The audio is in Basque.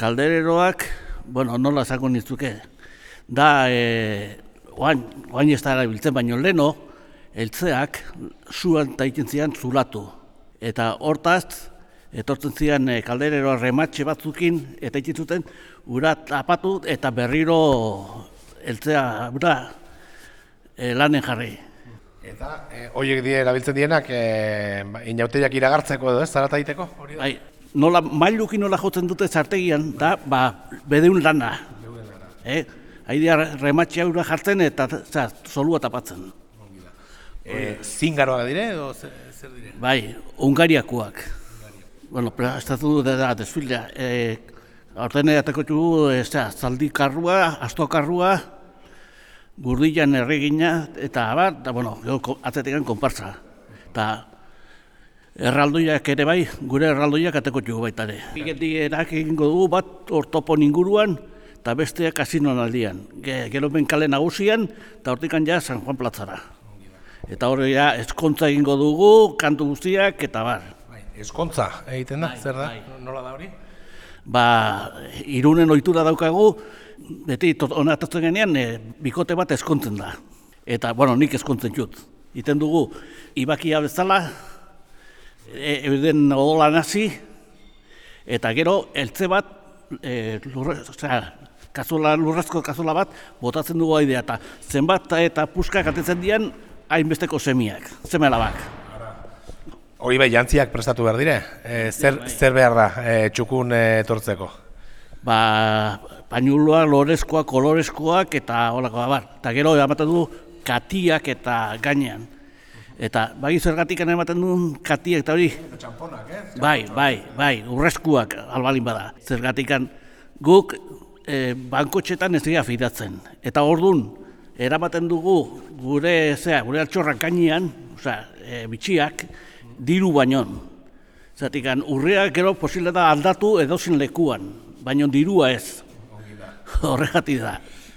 kaldereroak, bueno, nola zako nintzuke, da, e, oain, oain ez da erabiltzen baino leno, eltzeak zuan taitzen zian zulatu. Eta hortaz, etortzen zian e, kaldereroa rematxe batzukin, eta egiten zuten, ura tapatu eta berriro eltzea, ura, e, lanen jarri. Eta e, horiek die erabiltzen dienak e, ba, inauteiak iragartzeko edo ez, zarata egiteko? Bai, nola, mailuki nola jotzen dute zartegian, da, ba, bedeun lana. Eh? Haidea rematxea ura jartzen eta za, solua tapatzen. E, zingaroak dire edo zer, dire? Bai, Ungariakoak. Bueno, prestatu du da desfilea. E, Horten edateko txugu, da, zaldi karrua, asto karrua, gurdilan erregina, eta abar, eta, bueno, atzetekan konpartza. Eta erraldoiak ere bai, gure erraldoiak ateko txugu baita ere. Geti erak egingo dugu bat ortopon inguruan, eta besteak kasinon aldian. Ge, gero ben kale nagusian, eta hortikan ja San Juan platzara. Eta hori ja, eskontza egingo dugu, kantu guztiak, eta bar. Bai, eskontza egiten da, Bai, zer da? bai. Nola da hori? ba, irunen ohitura daukagu, beti etortzen genean, e, bikote bat eskontzen da. Eta, bueno, nik eskontzen jut. Iten dugu, ibakia bezala, e, euden odolan hasi, eta gero, eltze bat, e, lurre, osea, kazula, lurrezko kazula bat, botatzen dugu aidea, eta zenbat eta puskak atetzen dian, hainbesteko semiak, seme alabak. Hori bai, jantziak prestatu behar dire? E, zer, zer behar da e, txukun e, etortzeko? ba, pañuloak, lorezkoak, kolorezkoak eta holako abar. Eta gero ematen du katiak eta gainean. Eta bai zergatik ematen du katiak eta hori, Txamponak, eh? bai, bai, bai, urrezkuak albalin bada. Zergatikan guk e, bankotxetan ez dira fidatzen. Eta ordun eramaten dugu gure, zera, gure altxorrak gainean, osea, e, bitxiak, diru bainon. Zatikan urreak gero posible da aldatu edozin lekuan, baino dirua ez. Horregatik da.